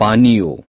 Banio